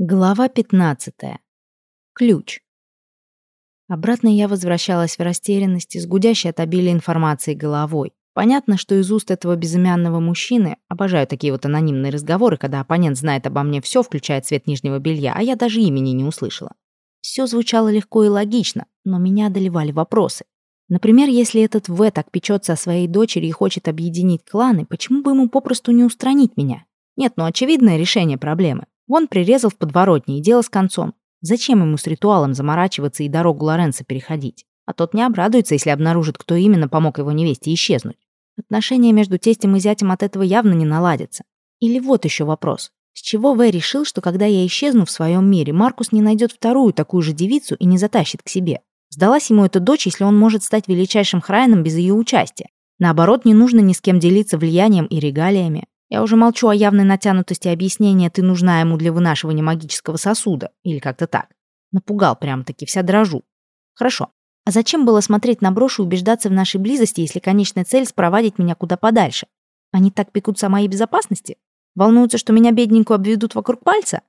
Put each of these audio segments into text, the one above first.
Глава 15. Ключ. Обратно я возвращалась в растерянности, с гудящей от обилия информации головой. Понятно, что из уст этого безымянного мужчины, обожаю такие вот анонимные разговоры, когда оппонент знает обо мне все, включая цвет нижнего белья, а я даже имени не услышала. Все звучало легко и логично, но меня одолевали вопросы. Например, если этот В так печется о своей дочери и хочет объединить кланы, почему бы ему попросту не устранить меня? Нет, ну очевидное решение проблемы. Вон прирезал в подворотне и дело с концом. Зачем ему с ритуалом заморачиваться и дорогу Лоренцо переходить? А тот не обрадуется, если обнаружит, кто именно помог его невесте исчезнуть. Отношения между тестем и зятем от этого явно не наладятся. Или вот еще вопрос. С чего Вэй решил, что когда я исчезну в своем мире, Маркус не найдет вторую такую же девицу и не затащит к себе? Сдалась ему эта дочь, если он может стать величайшим храйном без ее участия. Наоборот, не нужно ни с кем делиться влиянием и регалиями. Я уже молчу о явной натянутости объяснения «ты нужна ему для вынашивания магического сосуда» или как-то так. Напугал прям-таки, вся дрожу. Хорошо. А зачем было смотреть на брошь и убеждаться в нашей близости, если конечная цель — спровадить меня куда подальше? Они так пекутся о моей безопасности? Волнуются, что меня бедненькую обведут вокруг пальца?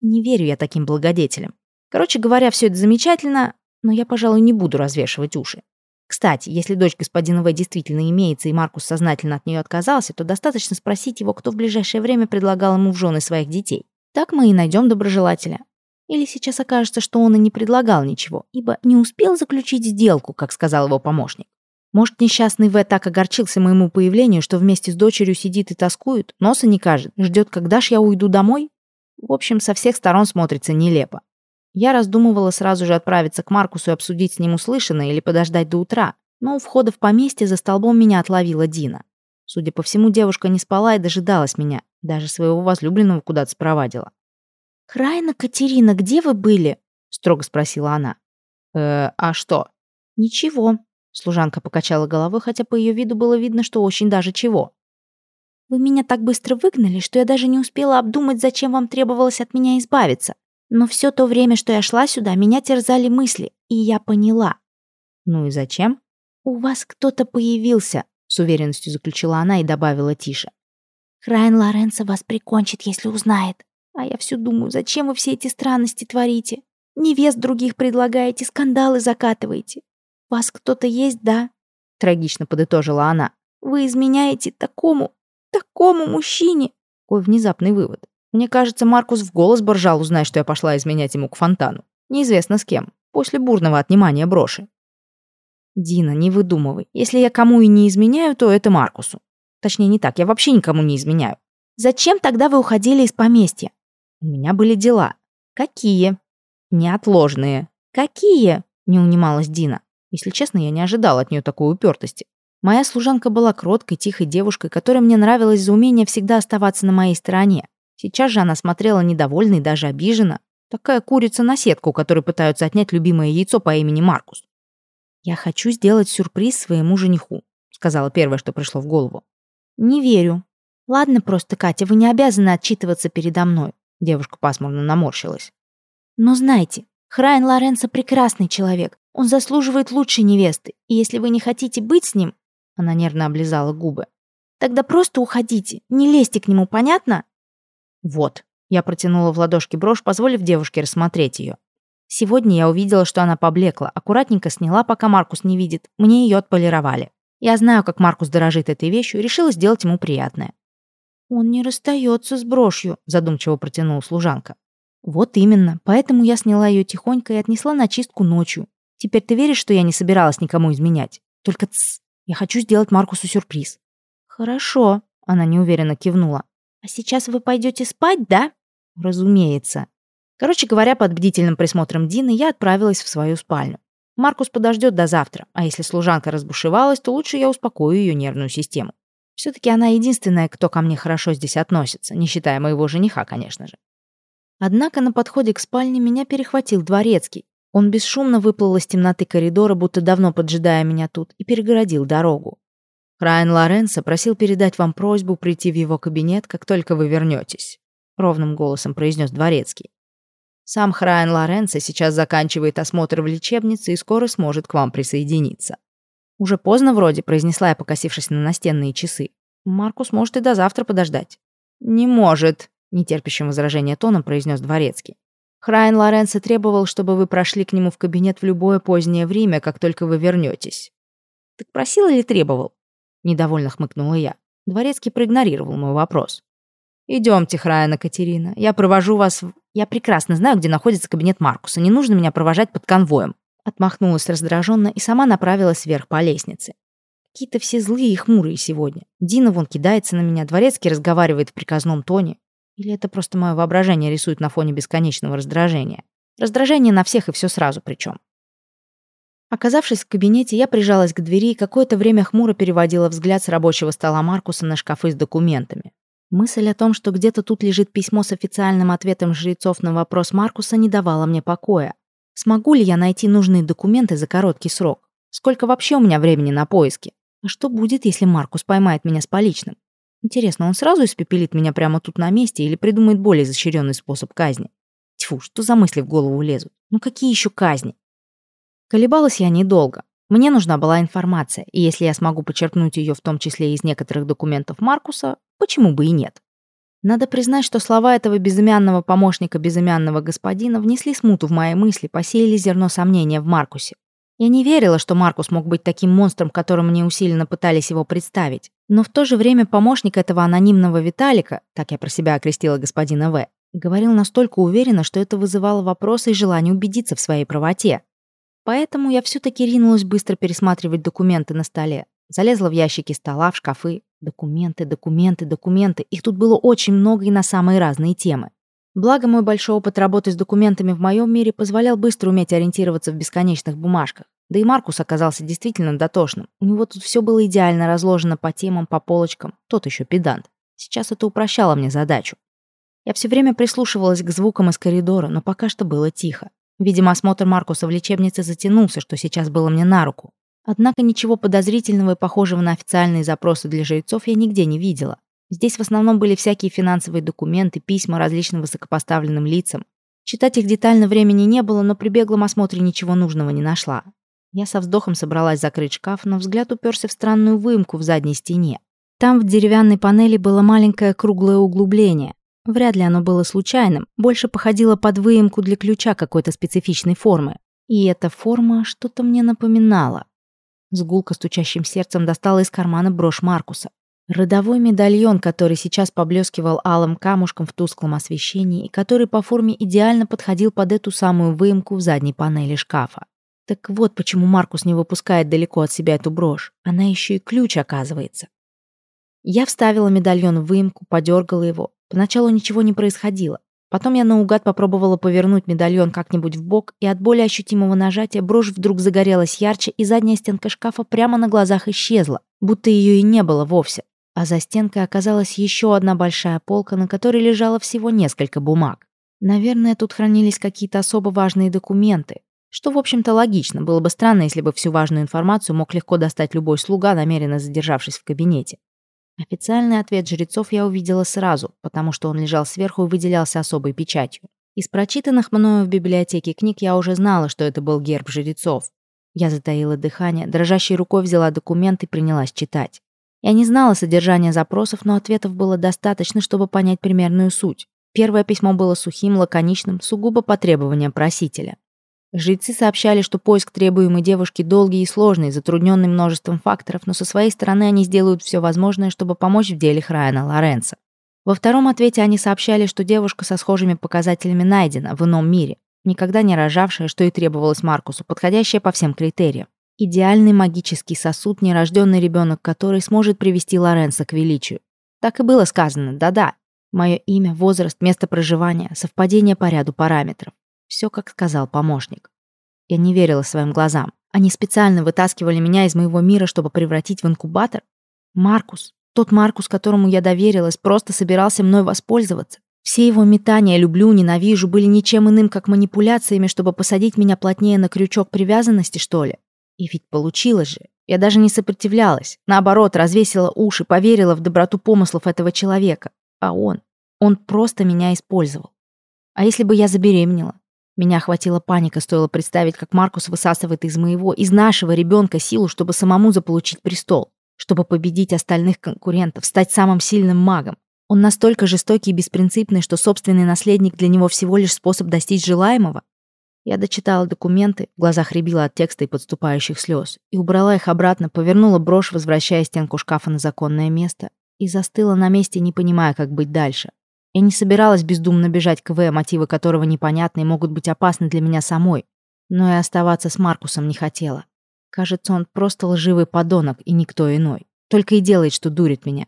Не верю я таким благодетелям. Короче говоря, все это замечательно, но я, пожалуй, не буду развешивать уши. Кстати, если дочь господина В действительно имеется, и Маркус сознательно от нее отказался, то достаточно спросить его, кто в ближайшее время предлагал ему в жены своих детей. Так мы и найдем доброжелателя. Или сейчас окажется, что он и не предлагал ничего, ибо не успел заключить сделку, как сказал его помощник. Может, несчастный В так огорчился моему появлению, что вместе с дочерью сидит и тоскует, носа не кажет, ждет, когда ж я уйду домой? В общем, со всех сторон смотрится нелепо. Я раздумывала сразу же отправиться к Маркусу и обсудить с ним услышанное или подождать до утра, но у входа в поместье за столбом меня отловила Дина. Судя по всему, девушка не спала и дожидалась меня, даже своего возлюбленного куда-то спровадила. «Крайна, Катерина, где вы были?» — строго спросила она. «Э, а что?» «Ничего», — служанка покачала головой, хотя по ее виду было видно, что очень даже чего. «Вы меня так быстро выгнали, что я даже не успела обдумать, зачем вам требовалось от меня избавиться. Но все то время, что я шла сюда, меня терзали мысли, и я поняла. «Ну и зачем?» «У вас кто-то появился», — с уверенностью заключила она и добавила тише. «Храйн Лоренцо вас прикончит, если узнает. А я все думаю, зачем вы все эти странности творите? Невест других предлагаете, скандалы закатываете. Вас кто-то есть, да?» Трагично подытожила она. «Вы изменяете такому, такому мужчине!» Какой внезапный вывод. Мне кажется, Маркус в голос боржал, узнать, что я пошла изменять ему к фонтану. Неизвестно с кем. После бурного отнимания броши. Дина, не выдумывай. Если я кому и не изменяю, то это Маркусу. Точнее, не так. Я вообще никому не изменяю. Зачем тогда вы уходили из поместья? У меня были дела. Какие? Неотложные. Какие? Не унималась Дина. Если честно, я не ожидала от нее такой упертости. Моя служанка была кроткой, тихой девушкой, которая мне нравилась за умение всегда оставаться на моей стороне. Сейчас же она смотрела недовольно и даже обиженно. Такая курица на сетку, которой пытаются отнять любимое яйцо по имени Маркус. «Я хочу сделать сюрприз своему жениху», — сказала первое, что пришло в голову. «Не верю». «Ладно просто, Катя, вы не обязаны отчитываться передо мной», — девушка пасмурно наморщилась. «Но знайте, Храйн Лоренцо прекрасный человек. Он заслуживает лучшей невесты. И если вы не хотите быть с ним...» Она нервно облизала губы. «Тогда просто уходите. Не лезьте к нему, понятно?» «Вот». Я протянула в ладошки брошь, позволив девушке рассмотреть ее. Сегодня я увидела, что она поблекла, аккуратненько сняла, пока Маркус не видит. Мне ее отполировали. Я знаю, как Маркус дорожит этой вещью, решила сделать ему приятное. «Он не расстается с брошью», — задумчиво протянула служанка. «Вот именно. Поэтому я сняла ее тихонько и отнесла на чистку ночью. Теперь ты веришь, что я не собиралась никому изменять? Только тс, я хочу сделать Маркусу сюрприз». «Хорошо», — она неуверенно кивнула. «А сейчас вы пойдете спать, да?» «Разумеется». Короче говоря, под бдительным присмотром Дины я отправилась в свою спальню. Маркус подождет до завтра, а если служанка разбушевалась, то лучше я успокою ее нервную систему. Все-таки она единственная, кто ко мне хорошо здесь относится, не считая моего жениха, конечно же. Однако на подходе к спальне меня перехватил дворецкий. Он бесшумно выплыл из темноты коридора, будто давно поджидая меня тут, и перегородил дорогу. Райан Лоренцо просил передать вам просьбу прийти в его кабинет, как только вы вернетесь», — ровным голосом произнес Дворецкий. «Сам Храйан Лоренцо сейчас заканчивает осмотр в лечебнице и скоро сможет к вам присоединиться». «Уже поздно вроде», — произнесла я, покосившись на настенные часы. «Маркус может и до завтра подождать». «Не может», нетерпящим возражения тоном произнес Дворецкий. Храйн Лоренцо требовал, чтобы вы прошли к нему в кабинет в любое позднее время, как только вы вернетесь. Так просил или требовал? Недовольно хмыкнула я. Дворецкий проигнорировал мой вопрос. «Идемте, Храйна Катерина. Я провожу вас в... Я прекрасно знаю, где находится кабинет Маркуса. Не нужно меня провожать под конвоем». Отмахнулась раздраженно и сама направилась вверх по лестнице. Какие-то все злые и хмурые сегодня. Дина вон кидается на меня, Дворецкий разговаривает в приказном тоне. Или это просто мое воображение рисует на фоне бесконечного раздражения? Раздражение на всех и все сразу причем. Оказавшись в кабинете, я прижалась к двери и какое-то время хмуро переводила взгляд с рабочего стола Маркуса на шкафы с документами. Мысль о том, что где-то тут лежит письмо с официальным ответом жрецов на вопрос Маркуса, не давала мне покоя. Смогу ли я найти нужные документы за короткий срок? Сколько вообще у меня времени на поиски? А что будет, если Маркус поймает меня с поличным? Интересно, он сразу испепелит меня прямо тут на месте или придумает более изощренный способ казни? Тьфу, что за мысли в голову лезут? Ну какие еще казни? Колебалась я недолго. Мне нужна была информация, и если я смогу почерпнуть ее в том числе из некоторых документов Маркуса, почему бы и нет? Надо признать, что слова этого безымянного помощника безымянного господина внесли смуту в мои мысли, посеяли зерно сомнения в Маркусе. Я не верила, что Маркус мог быть таким монстром, которым мне усиленно пытались его представить. Но в то же время помощник этого анонимного Виталика, так я про себя окрестила господина В., говорил настолько уверенно, что это вызывало вопросы и желание убедиться в своей правоте. Поэтому я все-таки ринулась быстро пересматривать документы на столе. Залезла в ящики стола, в шкафы. Документы, документы, документы. Их тут было очень много и на самые разные темы. Благо, мой большой опыт работы с документами в моем мире позволял быстро уметь ориентироваться в бесконечных бумажках. Да и Маркус оказался действительно дотошным. У него тут все было идеально разложено по темам, по полочкам. Тот еще педант. Сейчас это упрощало мне задачу. Я все время прислушивалась к звукам из коридора, но пока что было тихо. Видимо, осмотр Маркуса в лечебнице затянулся, что сейчас было мне на руку. Однако ничего подозрительного и похожего на официальные запросы для жрецов я нигде не видела. Здесь в основном были всякие финансовые документы, письма различным высокопоставленным лицам. Читать их детально времени не было, но при беглом осмотре ничего нужного не нашла. Я со вздохом собралась закрыть шкаф, но взгляд уперся в странную выемку в задней стене. Там в деревянной панели было маленькое круглое углубление. Вряд ли оно было случайным, больше походило под выемку для ключа какой-то специфичной формы. И эта форма что-то мне напоминала. С гулко стучащим сердцем достала из кармана брошь Маркуса. Родовой медальон, который сейчас поблескивал алым камушком в тусклом освещении и который по форме идеально подходил под эту самую выемку в задней панели шкафа. Так вот почему Маркус не выпускает далеко от себя эту брошь. Она еще и ключ, оказывается. Я вставила медальон в выемку, подергала его. Поначалу ничего не происходило. Потом я наугад попробовала повернуть медальон как-нибудь в бок, и от более ощутимого нажатия брошь вдруг загорелась ярче, и задняя стенка шкафа прямо на глазах исчезла, будто ее и не было вовсе а за стенкой оказалась еще одна большая полка, на которой лежало всего несколько бумаг. Наверное, тут хранились какие-то особо важные документы, что, в общем-то, логично. Было бы странно, если бы всю важную информацию мог легко достать любой слуга, намеренно задержавшись в кабинете. Официальный ответ жрецов я увидела сразу, потому что он лежал сверху и выделялся особой печатью. Из прочитанных мною в библиотеке книг я уже знала, что это был герб жрецов. Я затаила дыхание, дрожащей рукой взяла документ и принялась читать. Я не знала содержания запросов, но ответов было достаточно, чтобы понять примерную суть. Первое письмо было сухим, лаконичным, сугубо по требованиям просителя. Жрецы сообщали, что поиск требуемой девушки долгий и сложный, затрудненный множеством факторов, но со своей стороны они сделают все возможное, чтобы помочь в деле Храйана Лоренца. Во втором ответе они сообщали, что девушка со схожими показателями найдена в ином мире, никогда не рожавшая, что и требовалось Маркусу, подходящая по всем критериям. Идеальный магический сосуд, нерожденный ребенок, который сможет привести Лоренса к величию. Так и было сказано, да-да. Мое имя, возраст, место проживания, совпадение по ряду параметров. Все, как сказал помощник. Я не верила своим глазам. Они специально вытаскивали меня из моего мира, чтобы превратить в инкубатор. Маркус, тот Маркус, которому я доверилась, просто собирался мной воспользоваться. Все его метания «люблю», «ненавижу» были ничем иным, как манипуляциями, чтобы посадить меня плотнее на крючок привязанности, что ли. И ведь получилось же. Я даже не сопротивлялась. Наоборот, развесила уши, поверила в доброту помыслов этого человека. А он... Он просто меня использовал. А если бы я забеременела? Меня охватила паника, стоило представить, как Маркус высасывает из моего, из нашего ребенка силу, чтобы самому заполучить престол, чтобы победить остальных конкурентов, стать самым сильным магом. Он настолько жестокий и беспринципный, что собственный наследник для него всего лишь способ достичь желаемого. Я дочитала документы, в глазах рябила от текста и подступающих слез, и убрала их обратно, повернула брошь, возвращая стенку шкафа на законное место, и застыла на месте, не понимая, как быть дальше. Я не собиралась бездумно бежать к В, мотивы которого непонятны и могут быть опасны для меня самой, но и оставаться с Маркусом не хотела. Кажется, он просто лживый подонок и никто иной. Только и делает, что дурит меня.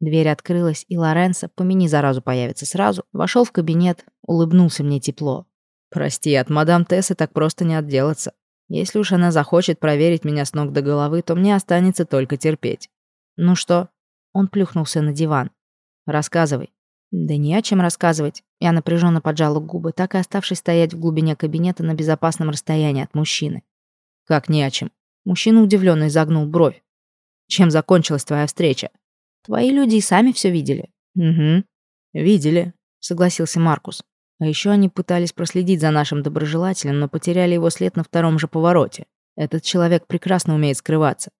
Дверь открылась, и Лоренцо, помяни заразу появится сразу, вошел в кабинет, улыбнулся мне тепло. «Прости, от мадам Тессы так просто не отделаться. Если уж она захочет проверить меня с ног до головы, то мне останется только терпеть». «Ну что?» Он плюхнулся на диван. «Рассказывай». «Да не о чем рассказывать». Я напряженно поджала губы, так и оставшись стоять в глубине кабинета на безопасном расстоянии от мужчины. «Как не о чем?» Мужчина удивленно изогнул бровь. «Чем закончилась твоя встреча?» «Твои люди и сами все видели». «Угу. Видели», — согласился Маркус. А еще они пытались проследить за нашим доброжелателем, но потеряли его след на втором же повороте. Этот человек прекрасно умеет скрываться.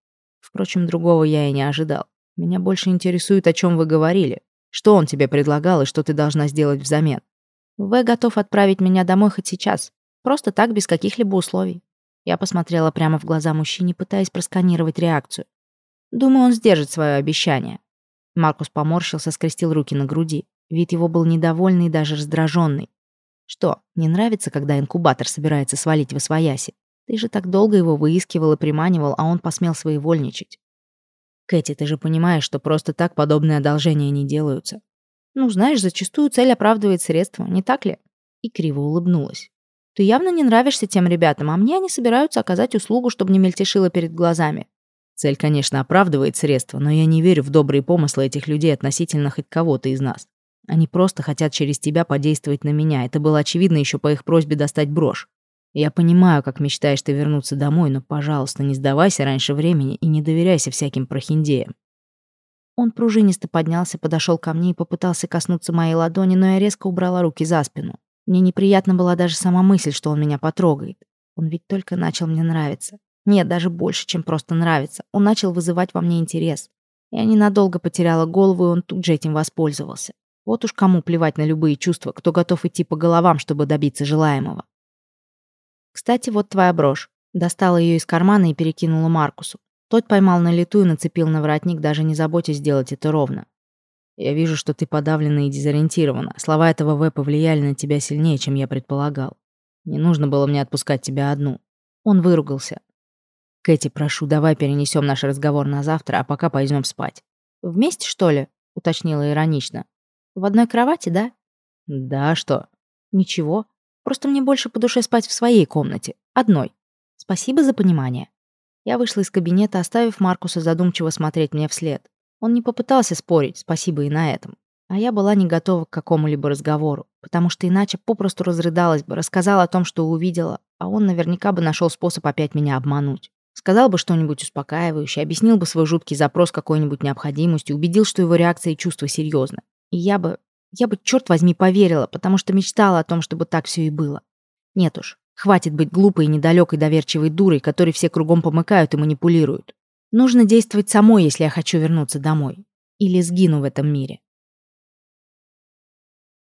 Впрочем, другого я и не ожидал. Меня больше интересует, о чем вы говорили. Что он тебе предлагал и что ты должна сделать взамен? В готов отправить меня домой хоть сейчас. Просто так, без каких-либо условий. Я посмотрела прямо в глаза мужчине, пытаясь просканировать реакцию. Думаю, он сдержит свое обещание. Маркус поморщился, скрестил руки на груди. Вид его был недовольный и даже раздраженный. Что, не нравится, когда инкубатор собирается свалить в освояси? Ты же так долго его выискивал и приманивал, а он посмел своевольничать. Кэти, ты же понимаешь, что просто так подобные одолжения не делаются. Ну, знаешь, зачастую цель оправдывает средства, не так ли? И криво улыбнулась. Ты явно не нравишься тем ребятам, а мне они собираются оказать услугу, чтобы не мельтешило перед глазами. Цель, конечно, оправдывает средства, но я не верю в добрые помыслы этих людей относительно хоть кого-то из нас. Они просто хотят через тебя подействовать на меня. Это было очевидно еще по их просьбе достать брошь. Я понимаю, как мечтаешь ты вернуться домой, но, пожалуйста, не сдавайся раньше времени и не доверяйся всяким прохиндеям. Он пружинисто поднялся, подошел ко мне и попытался коснуться моей ладони, но я резко убрала руки за спину. Мне неприятна была даже сама мысль, что он меня потрогает. Он ведь только начал мне нравиться. Нет, даже больше, чем просто нравиться. Он начал вызывать во мне интерес. Я ненадолго потеряла голову, и он тут же этим воспользовался. Вот уж кому плевать на любые чувства, кто готов идти по головам, чтобы добиться желаемого. Кстати, вот твоя брошь. Достала ее из кармана и перекинула Маркусу. Тот поймал на лету и нацепил на воротник, даже не заботясь сделать это ровно. Я вижу, что ты подавлена и дезориентирована. Слова этого В повлияли на тебя сильнее, чем я предполагал. Не нужно было мне отпускать тебя одну. Он выругался. Кэти, прошу, давай перенесем наш разговор на завтра, а пока пойдем спать. Вместе, что ли? уточнила иронично. В одной кровати, да? Да, что? Ничего. Просто мне больше по душе спать в своей комнате. Одной. Спасибо за понимание. Я вышла из кабинета, оставив Маркуса задумчиво смотреть мне вслед. Он не попытался спорить, спасибо и на этом. А я была не готова к какому-либо разговору, потому что иначе попросту разрыдалась бы, рассказала о том, что увидела, а он наверняка бы нашел способ опять меня обмануть. Сказал бы что-нибудь успокаивающее, объяснил бы свой жуткий запрос какой-нибудь необходимостью, убедил, что его реакция и чувства серьезны. И я бы я бы, черт возьми, поверила, потому что мечтала о том, чтобы так все и было. Нет уж, хватит быть глупой и недалекой доверчивой дурой, которой все кругом помыкают и манипулируют. Нужно действовать самой, если я хочу вернуться домой. Или сгину в этом мире.